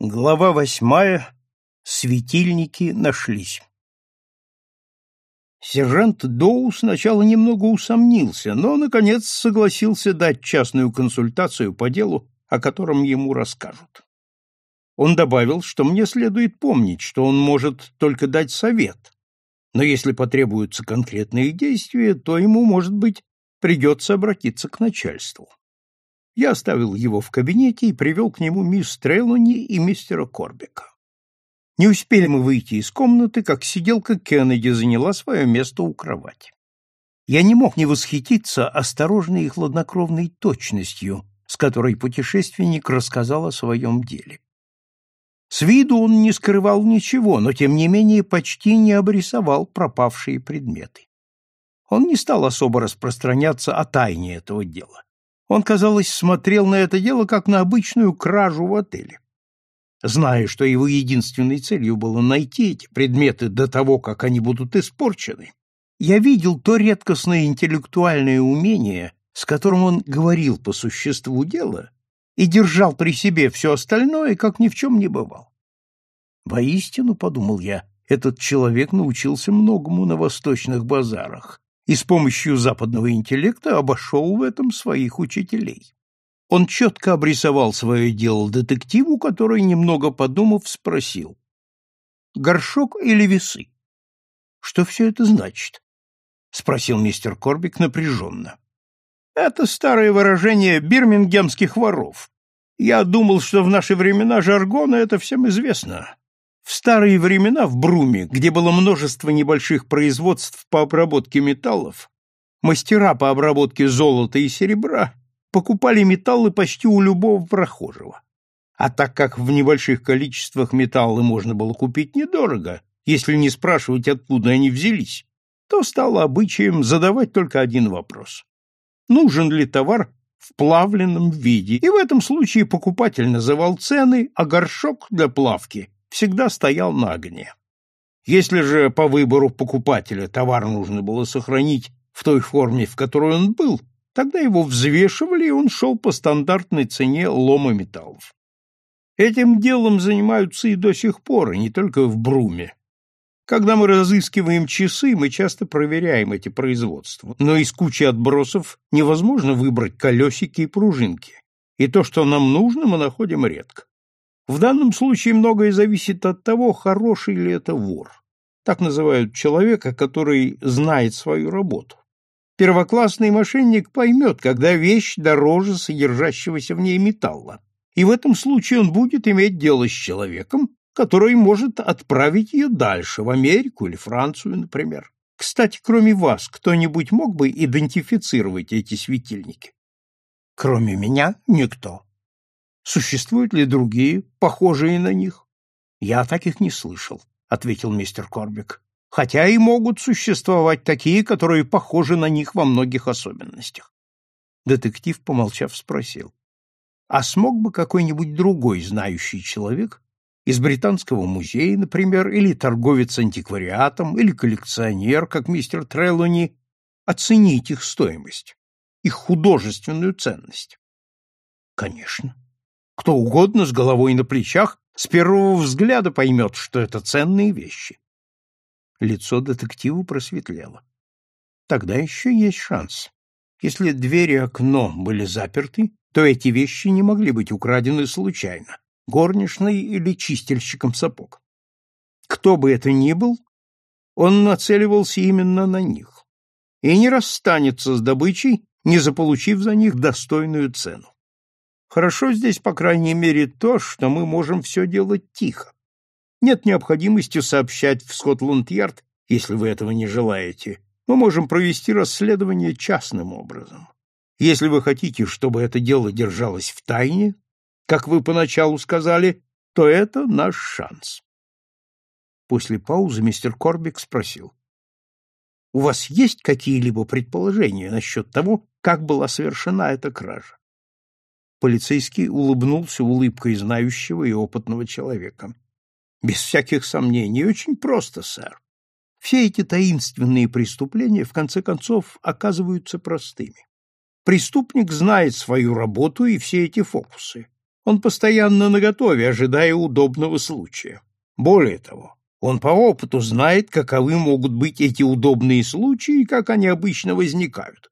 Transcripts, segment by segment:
Глава восьмая. Светильники нашлись. Сержант Доу сначала немного усомнился, но, наконец, согласился дать частную консультацию по делу, о котором ему расскажут. Он добавил, что мне следует помнить, что он может только дать совет, но если потребуются конкретные действия, то ему, может быть, придется обратиться к начальству. Я оставил его в кабинете и привел к нему мисс Трелони и мистера Корбека. Не успели мы выйти из комнаты, как сиделка Кеннеди заняла свое место у кровати. Я не мог не восхититься осторожной и хладнокровной точностью, с которой путешественник рассказал о своем деле. С виду он не скрывал ничего, но тем не менее почти не обрисовал пропавшие предметы. Он не стал особо распространяться о тайне этого дела. Он, казалось, смотрел на это дело как на обычную кражу в отеле. Зная, что его единственной целью было найти эти предметы до того, как они будут испорчены, я видел то редкостное интеллектуальное умение, с которым он говорил по существу дела и держал при себе все остальное, как ни в чем не бывал. Воистину, — подумал я, — этот человек научился многому на восточных базарах, и с помощью западного интеллекта обошел в этом своих учителей. Он четко обрисовал свое дело детективу, который, немного подумав, спросил. «Горшок или весы?» «Что все это значит?» — спросил мистер Корбик напряженно. «Это старое выражение бирмингемских воров. Я думал, что в наши времена жаргона это всем известно. В старые времена в Бруме, где было множество небольших производств по обработке металлов, мастера по обработке золота и серебра покупали металлы почти у любого прохожего. А так как в небольших количествах металлы можно было купить недорого, если не спрашивать, откуда они взялись, то стало обычаем задавать только один вопрос. Нужен ли товар в плавленном виде? И в этом случае покупатель называл цены, а горшок для плавки всегда стоял на огне. Если же по выбору покупателя товар нужно было сохранить в той форме, в которой он был, тогда его взвешивали, и он шел по стандартной цене лома металлов. Этим делом занимаются и до сих пор, и не только в Бруме. Когда мы разыскиваем часы, мы часто проверяем эти производства, но из кучи отбросов невозможно выбрать колесики и пружинки, и то, что нам нужно, мы находим редко. В данном случае многое зависит от того, хороший ли это вор. Так называют человека, который знает свою работу. Первоклассный мошенник поймет, когда вещь дороже содержащегося в ней металла, и в этом случае он будет иметь дело с человеком, который может отправить ее дальше, в Америку или Францию, например. Кстати, кроме вас, кто-нибудь мог бы идентифицировать эти светильники? Кроме меня никто. Существуют ли другие, похожие на них? Я таких не слышал, ответил мистер Корбик. Хотя и могут существовать такие, которые похожи на них во многих особенностях. Детектив, помолчав, спросил: "А смог бы какой-нибудь другой знающий человек из британского музея, например, или торговец антиквариатом, или коллекционер, как мистер Треллони, оценить их стоимость, их художественную ценность?" "Конечно. Кто угодно с головой на плечах с первого взгляда поймет, что это ценные вещи. Лицо детектива просветлело. Тогда еще есть шанс. Если дверь и окно были заперты, то эти вещи не могли быть украдены случайно, горничной или чистильщиком сапог. Кто бы это ни был, он нацеливался именно на них и не расстанется с добычей, не заполучив за них достойную цену. Хорошо здесь, по крайней мере, то, что мы можем все делать тихо. Нет необходимости сообщать в Скотланд-Ярд, если вы этого не желаете. Мы можем провести расследование частным образом. Если вы хотите, чтобы это дело держалось в тайне, как вы поначалу сказали, то это наш шанс. После паузы мистер Корбик спросил. — У вас есть какие-либо предположения насчет того, как была совершена эта кража? Полицейский улыбнулся улыбкой знающего и опытного человека. Без всяких сомнений, очень просто, сэр. Все эти таинственные преступления в конце концов оказываются простыми. Преступник знает свою работу и все эти фокусы. Он постоянно наготове, ожидая удобного случая. Более того, он по опыту знает, каковы могут быть эти удобные случаи и как они обычно возникают.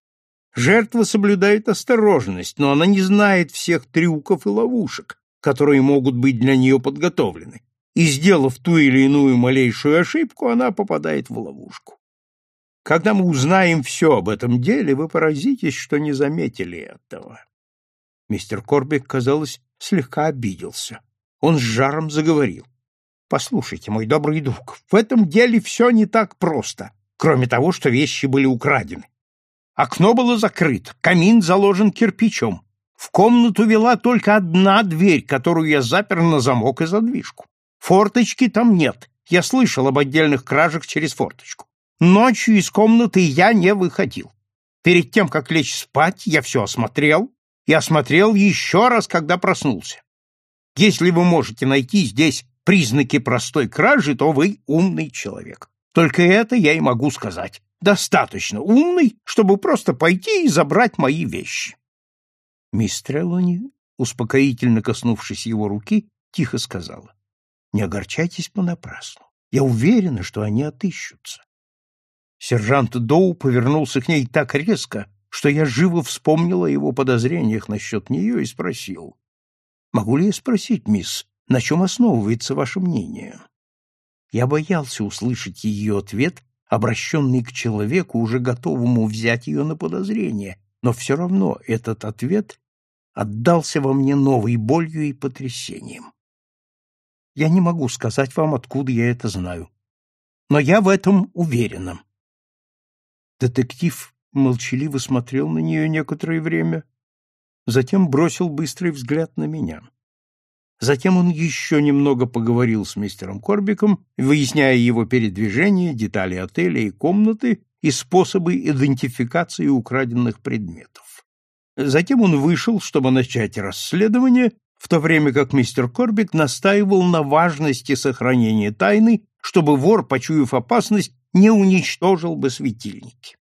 Жертва соблюдает осторожность, но она не знает всех трюков и ловушек, которые могут быть для нее подготовлены, и, сделав ту или иную малейшую ошибку, она попадает в ловушку. Когда мы узнаем все об этом деле, вы поразитесь, что не заметили этого. Мистер Корбик, казалось, слегка обиделся. Он с жаром заговорил. Послушайте, мой добрый друг, в этом деле все не так просто, кроме того, что вещи были украдены. Окно было закрыто, камин заложен кирпичом. В комнату вела только одна дверь, которую я запер на замок и задвижку. Форточки там нет. Я слышал об отдельных кражах через форточку. Ночью из комнаты я не выходил. Перед тем, как лечь спать, я все осмотрел и осмотрел еще раз, когда проснулся. Если вы можете найти здесь признаки простой кражи, то вы умный человек. Только это я и могу сказать. Достаточно умный, чтобы просто пойти и забрать мои вещи. Мисс Треллони, успокоительно коснувшись его руки, тихо сказала. — Не огорчайтесь понапрасну. Я уверена, что они отыщутся. Сержант Доу повернулся к ней так резко, что я живо вспомнил о его подозрениях насчет нее и спросил. — Могу ли я спросить, мисс, на чем основывается ваше мнение? Я боялся услышать ее ответ, обращенный к человеку, уже готовому взять ее на подозрение, но все равно этот ответ отдался во мне новой болью и потрясением. Я не могу сказать вам, откуда я это знаю, но я в этом уверена. Детектив молчаливо смотрел на нее некоторое время, затем бросил быстрый взгляд на меня. Затем он еще немного поговорил с мистером Корбиком, выясняя его передвижение, детали отеля и комнаты и способы идентификации украденных предметов. Затем он вышел, чтобы начать расследование, в то время как мистер Корбик настаивал на важности сохранения тайны, чтобы вор, почуяв опасность, не уничтожил бы светильники.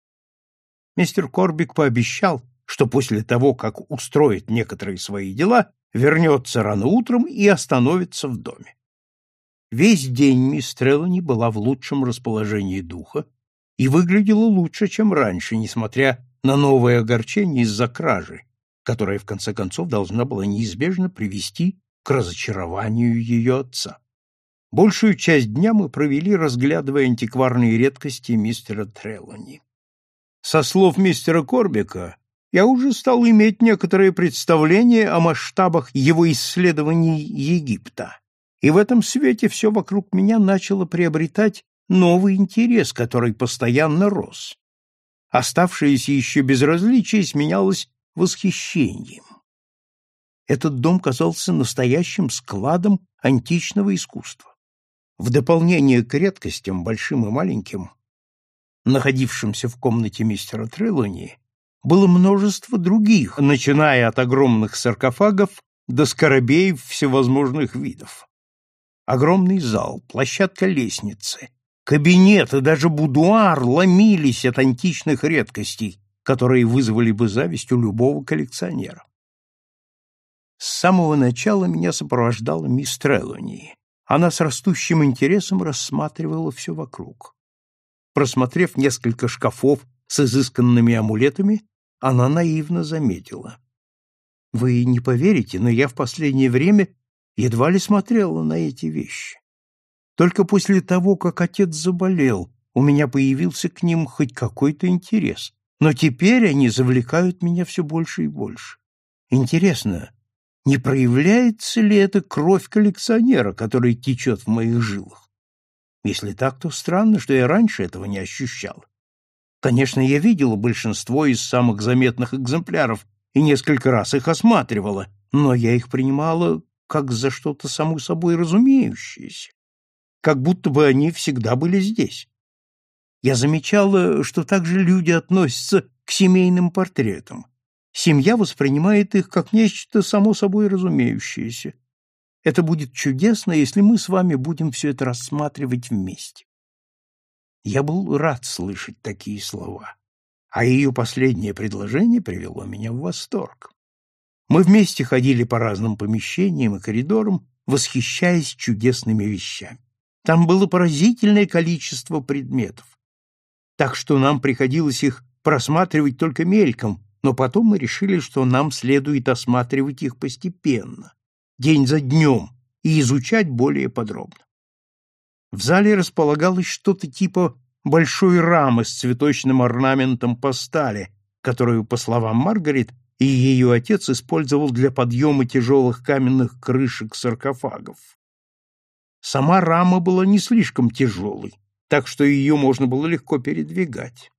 Мистер Корбик пообещал, что после того, как устроит некоторые свои дела, вернется рано утром и остановится в доме. Весь день мисс Треллани была в лучшем расположении духа и выглядела лучше, чем раньше, несмотря на новое огорчение из-за кражи, которая в конце концов должна была неизбежно привести к разочарованию ее отца. Большую часть дня мы провели, разглядывая антикварные редкости мистера Треллани. Со слов мистера Корбика, я уже стал иметь некоторое представление о масштабах его исследований Египта, и в этом свете все вокруг меня начало приобретать новый интерес, который постоянно рос. Оставшееся еще безразличие сменялось восхищением. Этот дом казался настоящим складом античного искусства. В дополнение к редкостям, большим и маленьким, находившимся в комнате мистера Трелони, было множество других, начиная от огромных саркофагов до скоробеев всевозможных видов. Огромный зал, площадка лестницы, кабинет и даже будуар ломились от античных редкостей, которые вызвали бы зависть у любого коллекционера. С самого начала меня сопровождала мисс Трелони. Она с растущим интересом рассматривала все вокруг. Просмотрев несколько шкафов с изысканными амулетами, она наивно заметила. «Вы не поверите, но я в последнее время едва ли смотрела на эти вещи. Только после того, как отец заболел, у меня появился к ним хоть какой-то интерес, но теперь они завлекают меня все больше и больше. Интересно, не проявляется ли это кровь коллекционера, которая течет в моих жилах? Если так, то странно, что я раньше этого не ощущал. Конечно, я видела большинство из самых заметных экземпляров и несколько раз их осматривала, но я их принимала как за что-то само собой разумеющееся, как будто бы они всегда были здесь. Я замечала, что также люди относятся к семейным портретам. Семья воспринимает их как нечто само собой разумеющееся. Это будет чудесно, если мы с вами будем все это рассматривать вместе. Я был рад слышать такие слова, а ее последнее предложение привело меня в восторг. Мы вместе ходили по разным помещениям и коридорам, восхищаясь чудесными вещами. Там было поразительное количество предметов, так что нам приходилось их просматривать только мельком, но потом мы решили, что нам следует осматривать их постепенно, день за днем, и изучать более подробно. В зале располагалось что-то типа большой рамы с цветочным орнаментом по стали, которую, по словам Маргарет, и ее отец использовал для подъема тяжелых каменных крышек саркофагов. Сама рама была не слишком тяжелой, так что ее можно было легко передвигать.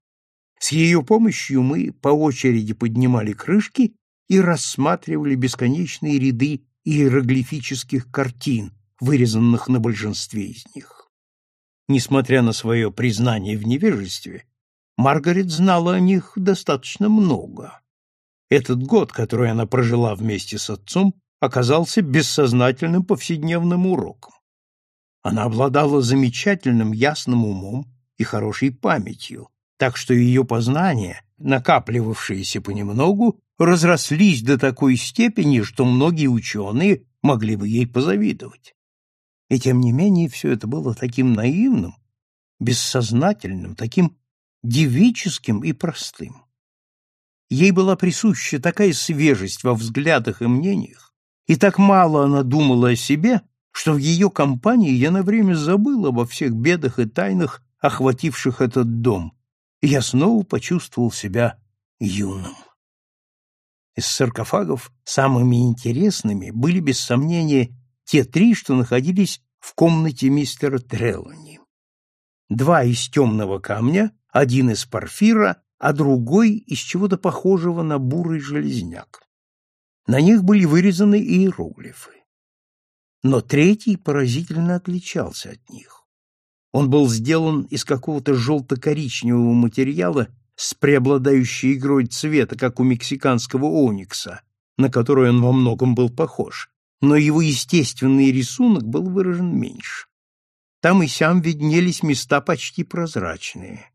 С ее помощью мы по очереди поднимали крышки и рассматривали бесконечные ряды иероглифических картин, вырезанных на большинстве из них. Несмотря на свое признание в невежестве, Маргарет знала о них достаточно много. Этот год, который она прожила вместе с отцом, оказался бессознательным повседневным уроком. Она обладала замечательным ясным умом и хорошей памятью, так что ее познания, накапливавшиеся понемногу, разрослись до такой степени, что многие ученые могли бы ей позавидовать. И тем не менее все это было таким наивным, бессознательным, таким девическим и простым. Ей была присуща такая свежесть во взглядах и мнениях, и так мало она думала о себе, что в ее компании я на время забыл обо всех бедах и тайнах, охвативших этот дом, и я снова почувствовал себя юным. Из саркофагов самыми интересными были, без сомнения, те три, что находились в комнате мистера Треллани. Два из темного камня, один из порфира, а другой из чего-то похожего на бурый железняк. На них были вырезаны иероглифы. Но третий поразительно отличался от них. Он был сделан из какого-то желто-коричневого материала с преобладающей игрой цвета, как у мексиканского оникса, на который он во многом был похож, но его естественный рисунок был выражен меньше. Там и сям виднелись места почти прозрачные.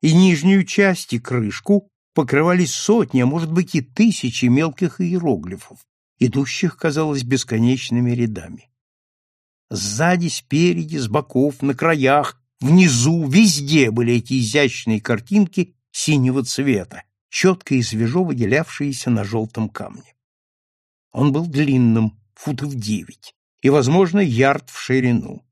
И нижнюю часть и крышку покрывали сотни, а может быть и тысячи мелких иероглифов, идущих, казалось, бесконечными рядами. Сзади, спереди, с боков, на краях, внизу, везде были эти изящные картинки синего цвета, четко и свежо выделявшиеся на желтом камне. Он был длинным, футов девять, и, возможно, ярд в ширину.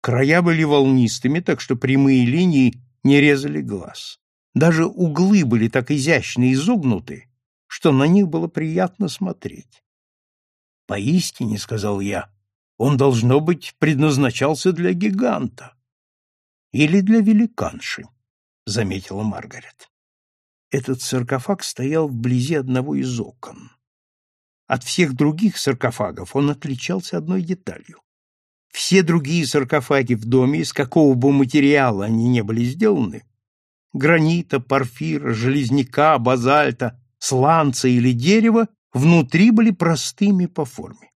Края были волнистыми, так что прямые линии не резали глаз. Даже углы были так изящно изогнуты, что на них было приятно смотреть. «Поистине, — сказал я, — он, должно быть, предназначался для гиганта или для великанши заметила Маргарет. Этот саркофаг стоял вблизи одного из окон. От всех других саркофагов он отличался одной деталью. Все другие саркофаги в доме, из какого бы материала они не были сделаны, гранита, порфира, железняка, базальта, сланца или дерева, внутри были простыми по форме.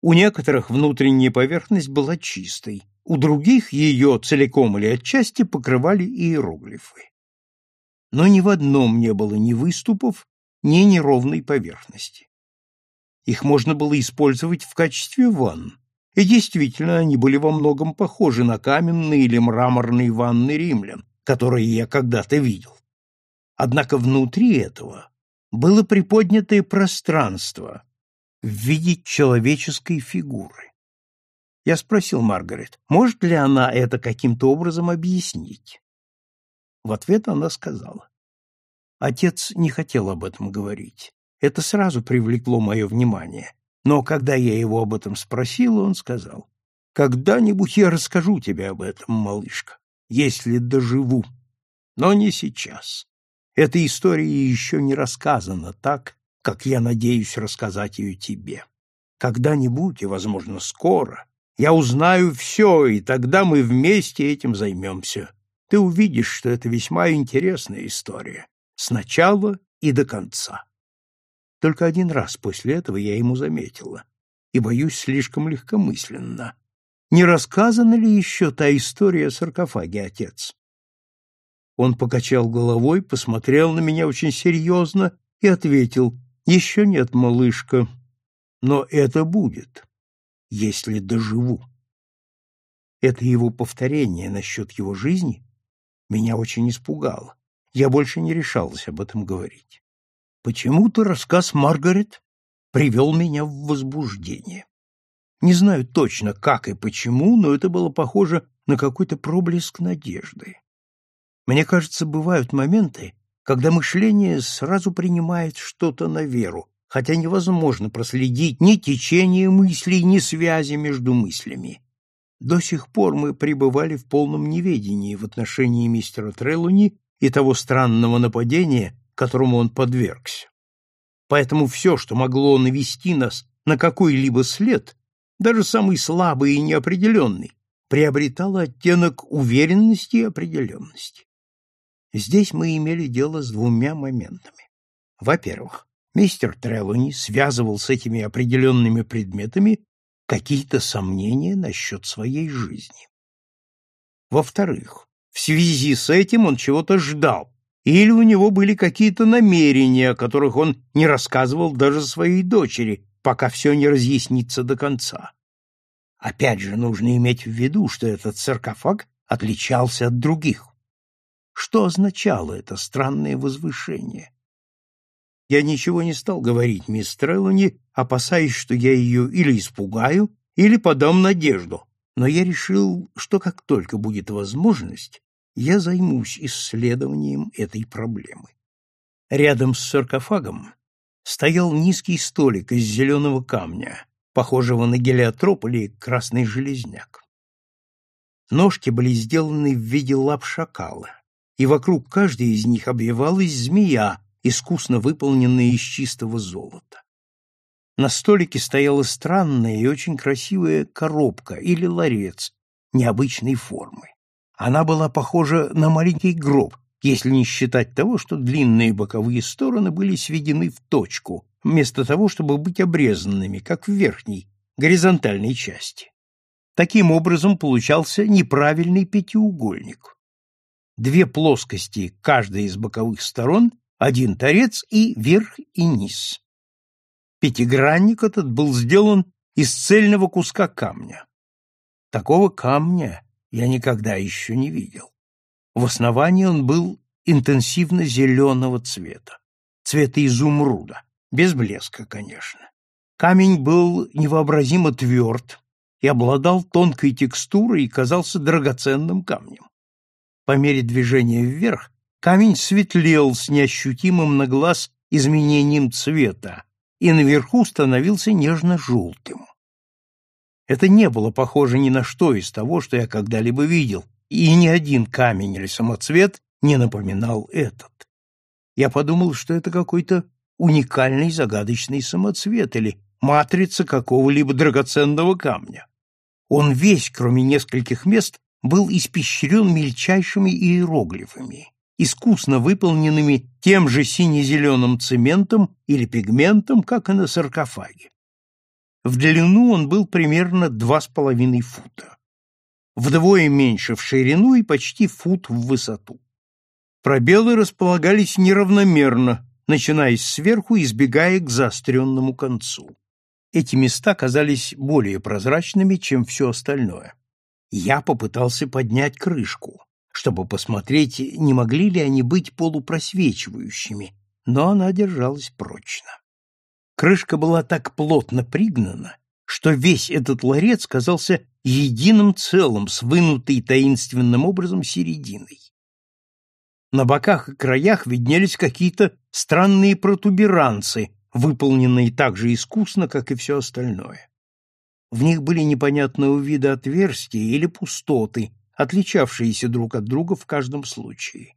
У некоторых внутренняя поверхность была чистой, у других ее целиком или отчасти покрывали иероглифы. Но ни в одном не было ни выступов, ни неровной поверхности. Их можно было использовать в качестве ванн, и действительно они были во многом похожи на каменные или мраморные ванны римлян, которые я когда-то видел. Однако внутри этого было приподнятое пространство в виде человеческой фигуры. Я спросил Маргарет, может ли она это каким-то образом объяснить. В ответ она сказала. Отец не хотел об этом говорить. Это сразу привлекло мое внимание. Но когда я его об этом спросил, он сказал, «Когда-нибудь я расскажу тебе об этом, малышка, если доживу. Но не сейчас. Эта история еще не рассказана так, как я надеюсь рассказать ее тебе. Когда-нибудь, и, возможно, скоро, я узнаю все, и тогда мы вместе этим займемся. Ты увидишь, что это весьма интересная история. С начала и до конца. Только один раз после этого я ему заметила. И, боюсь, слишком легкомысленно. Не рассказана ли еще та история о саркофаге, отец? Он покачал головой, посмотрел на меня очень серьезно и ответил, Еще нет, малышка, но это будет, если доживу. Это его повторение насчет его жизни меня очень испугало. Я больше не решалась об этом говорить. Почему-то рассказ Маргарет привел меня в возбуждение. Не знаю точно, как и почему, но это было похоже на какой-то проблеск надежды. Мне кажется, бывают моменты, когда мышление сразу принимает что-то на веру, хотя невозможно проследить ни течение мыслей, ни связи между мыслями. До сих пор мы пребывали в полном неведении в отношении мистера Трелуни и того странного нападения, которому он подвергся. Поэтому все, что могло навести нас на какой-либо след, даже самый слабый и неопределенный, приобретало оттенок уверенности и определенности. Здесь мы имели дело с двумя моментами. Во-первых, мистер Трелони связывал с этими определенными предметами какие-то сомнения насчет своей жизни. Во-вторых, в связи с этим он чего-то ждал, или у него были какие-то намерения, о которых он не рассказывал даже своей дочери, пока все не разъяснится до конца. Опять же, нужно иметь в виду, что этот саркофаг отличался от других. Что означало это странное возвышение? Я ничего не стал говорить мисс Треллани, опасаясь, что я ее или испугаю, или подам надежду, но я решил, что как только будет возможность, я займусь исследованием этой проблемы. Рядом с саркофагом стоял низкий столик из зеленого камня, похожего на гелиотроп или красный железняк. Ножки были сделаны в виде лап шакала, и вокруг каждой из них обвивалась змея, искусно выполненная из чистого золота. На столике стояла странная и очень красивая коробка или ларец необычной формы. Она была похожа на маленький гроб, если не считать того, что длинные боковые стороны были сведены в точку, вместо того, чтобы быть обрезанными, как в верхней, горизонтальной части. Таким образом получался неправильный пятиугольник. Две плоскости каждой из боковых сторон один торец и верх и низ. Пятигранник этот был сделан из цельного куска камня. Такого камня я никогда еще не видел. В основании он был интенсивно зеленого цвета, цвета изумруда, без блеска, конечно. Камень был невообразимо тверд и обладал тонкой текстурой и казался драгоценным камнем. По мере движения вверх Камень светлел с неощутимым на глаз изменением цвета и наверху становился нежно-желтым. Это не было похоже ни на что из того, что я когда-либо видел, и ни один камень или самоцвет не напоминал этот. Я подумал, что это какой-то уникальный загадочный самоцвет или матрица какого-либо драгоценного камня. Он весь, кроме нескольких мест, был испещрен мельчайшими иероглифами искусно выполненными тем же сине-зеленым цементом или пигментом, как и на саркофаге. В длину он был примерно два с половиной фута, вдвое меньше в ширину и почти фут в высоту. Пробелы располагались неравномерно, начиная сверху и сбегая к заостренному концу. Эти места казались более прозрачными, чем все остальное. Я попытался поднять крышку чтобы посмотреть, не могли ли они быть полупросвечивающими, но она держалась прочно. Крышка была так плотно пригнана, что весь этот ларец казался единым целым с вынутой таинственным образом серединой. На боках и краях виднелись какие-то странные протуберанцы, выполненные так же искусно, как и все остальное. В них были непонятного вида отверстия или пустоты, отличавшиеся друг от друга в каждом случае.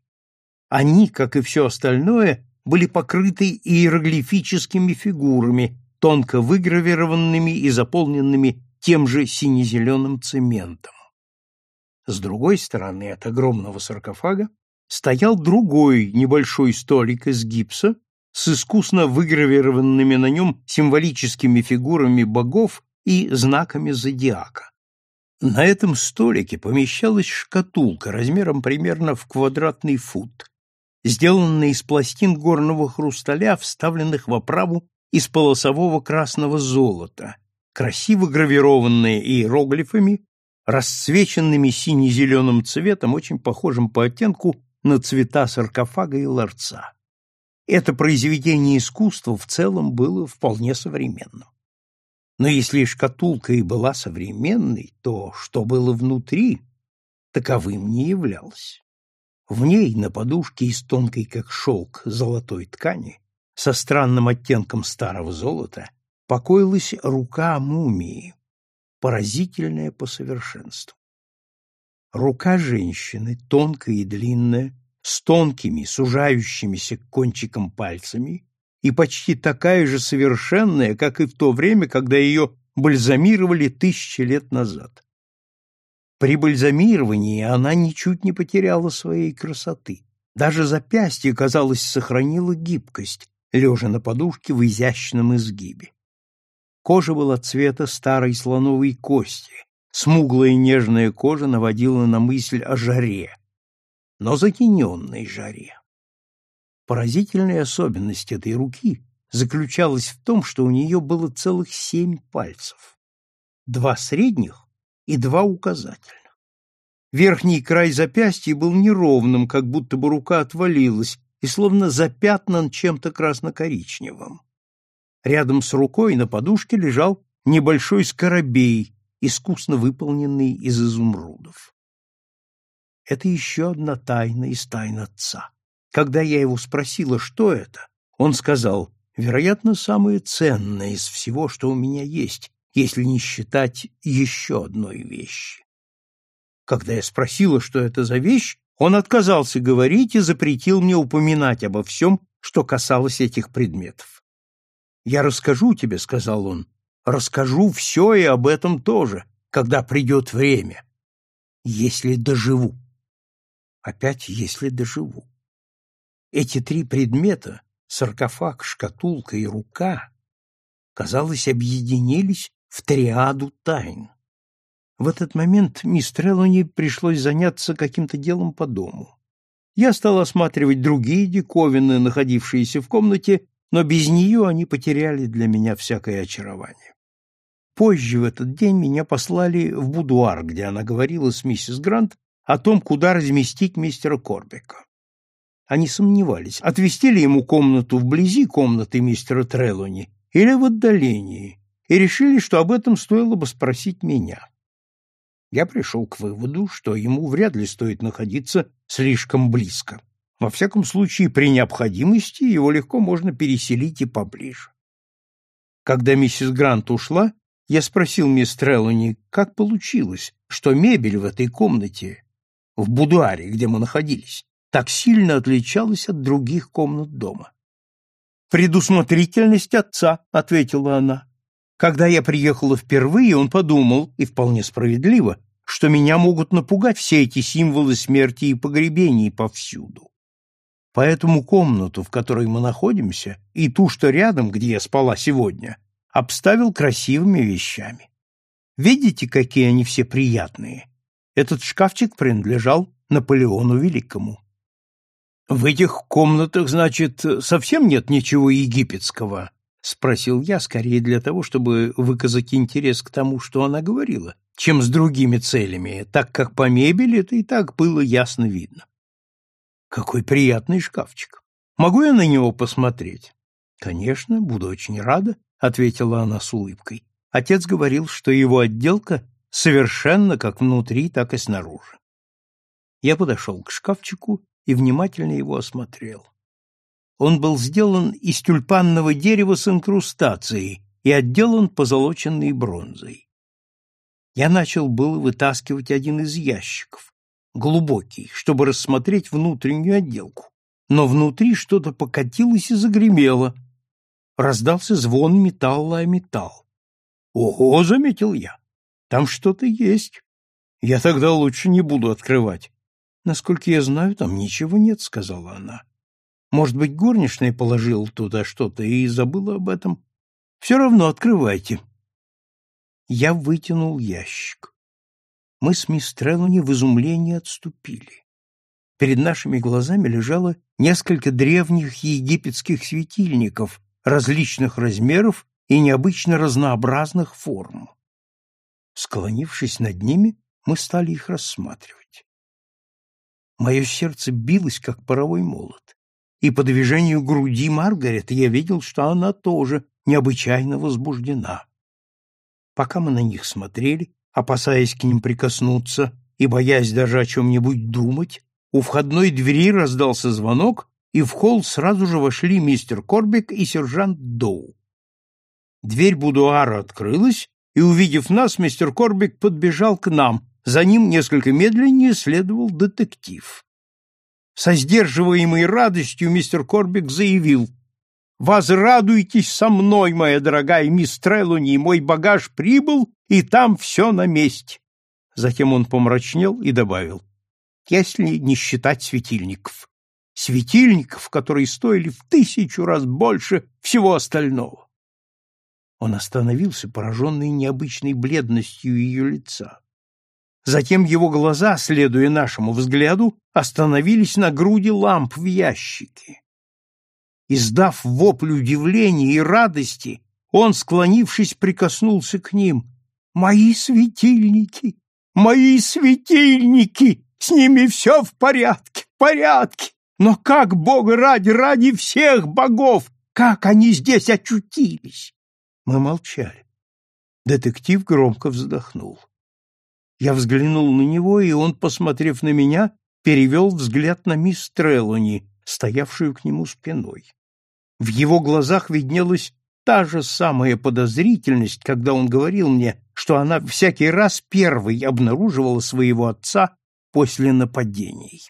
Они, как и все остальное, были покрыты иероглифическими фигурами, тонко выгравированными и заполненными тем же сине-зеленым цементом. С другой стороны от огромного саркофага стоял другой небольшой столик из гипса с искусно выгравированными на нем символическими фигурами богов и знаками зодиака. На этом столике помещалась шкатулка размером примерно в квадратный фут, сделанная из пластин горного хрусталя, вставленных в оправу из полосового красного золота, красиво гравированная иероглифами, расцвеченными сине-зеленым цветом, очень похожим по оттенку на цвета саркофага и ларца. Это произведение искусства в целом было вполне современным. Но если шкатулка и была современной, то что было внутри, таковым не являлось. В ней, на подушке из тонкой, как шелк, золотой ткани, со странным оттенком старого золота, покоилась рука мумии, поразительная по совершенству. Рука женщины, тонкая и длинная, с тонкими, сужающимися к кончикам пальцами, и почти такая же совершенная, как и в то время, когда ее бальзамировали тысячи лет назад. При бальзамировании она ничуть не потеряла своей красоты. Даже запястье, казалось, сохранило гибкость, лежа на подушке в изящном изгибе. Кожа была цвета старой слоновой кости, смуглая нежная кожа наводила на мысль о жаре, но затененной жаре. Поразительная особенность этой руки заключалась в том, что у нее было целых семь пальцев, два средних и два указательных. Верхний край запястья был неровным, как будто бы рука отвалилась, и словно запятнан чем-то красно-коричневым. Рядом с рукой на подушке лежал небольшой скоробей, искусно выполненный из изумрудов. Это еще одна тайна из тайн отца. Когда я его спросила, что это, он сказал, вероятно, самое ценное из всего, что у меня есть, если не считать еще одной вещи. Когда я спросила, что это за вещь, он отказался говорить и запретил мне упоминать обо всем, что касалось этих предметов. «Я расскажу тебе», — сказал он, — «расскажу все и об этом тоже, когда придет время, если доживу». Опять «если доживу». Эти три предмета — саркофаг, шкатулка и рука — казалось, объединились в триаду тайн. В этот момент мисс Треллони пришлось заняться каким-то делом по дому. Я стал осматривать другие диковины, находившиеся в комнате, но без нее они потеряли для меня всякое очарование. Позже в этот день меня послали в будуар, где она говорила с миссис Грант о том, куда разместить мистера Корбека. Они сомневались, отвести ли ему комнату вблизи комнаты мистера Трелони или в отдалении, и решили, что об этом стоило бы спросить меня. Я пришел к выводу, что ему вряд ли стоит находиться слишком близко. Во всяком случае, при необходимости его легко можно переселить и поближе. Когда миссис Грант ушла, я спросил мисс Треллани, как получилось, что мебель в этой комнате, в будуаре, где мы находились, так сильно отличалась от других комнат дома. «Предусмотрительность отца», — ответила она. «Когда я приехала впервые, он подумал, и вполне справедливо, что меня могут напугать все эти символы смерти и погребений повсюду. Поэтому комнату, в которой мы находимся, и ту, что рядом, где я спала сегодня, обставил красивыми вещами. Видите, какие они все приятные? Этот шкафчик принадлежал Наполеону Великому. В этих комнатах, значит, совсем нет ничего египетского, спросил я, скорее для того, чтобы выказать интерес к тому, что она говорила, чем с другими целями, так как по мебели это и так было ясно видно. Какой приятный шкафчик. Могу я на него посмотреть? Конечно, буду очень рада, ответила она с улыбкой. Отец говорил, что его отделка совершенно как внутри, так и снаружи. Я подошел к шкафчику и внимательно его осмотрел. Он был сделан из тюльпанного дерева с инкрустацией и отделан позолоченной бронзой. Я начал было вытаскивать один из ящиков, глубокий, чтобы рассмотреть внутреннюю отделку. Но внутри что-то покатилось и загремело. Раздался звон металла о металл. «Ого!» — заметил я. «Там что-то есть. Я тогда лучше не буду открывать». «Насколько я знаю, там ничего нет», — сказала она. «Может быть, горничная положила туда что-то и забыла об этом? Все равно открывайте». Я вытянул ящик мы с мисс Треллани в изумлении отступили. Перед нашими глазами лежало несколько древних египетских светильников различных размеров и необычно разнообразных форм. Склонившись над ними, мы стали их рассматривать. Мое сердце билось, как паровой молот, и по движению груди Маргарет я видел, что она тоже необычайно возбуждена. Пока мы на них смотрели, опасаясь к ним прикоснуться и боясь даже о чем-нибудь думать, у входной двери раздался звонок, и в холл сразу же вошли мистер Корбик и сержант Доу. Дверь будуара открылась, и, увидев нас, мистер Корбик подбежал к нам. За ним несколько медленнее следовал детектив. Со сдерживаемой радостью мистер Корбик заявил — Возрадуйтесь со мной, моя дорогая мисс Трелуни, мой багаж прибыл, и там все на месте. Затем он помрачнел и добавил, если не считать светильников. Светильников, которые стоили в тысячу раз больше всего остального. Он остановился, пораженный необычной бледностью ее лица. Затем его глаза, следуя нашему взгляду, остановились на груди ламп в ящике. Издав вопль удивления и радости, он, склонившись, прикоснулся к ним. «Мои светильники! Мои светильники! С ними все в порядке, в порядке! Но как, Бога ради, ради всех богов, как они здесь очутились?» Мы молчали. Детектив громко вздохнул. Я взглянул на него, и он, посмотрев на меня, перевел взгляд на мисс Треллони, стоявшую к нему спиной. В его глазах виднелась та же самая подозрительность, когда он говорил мне, что она всякий раз первой обнаруживала своего отца после нападений.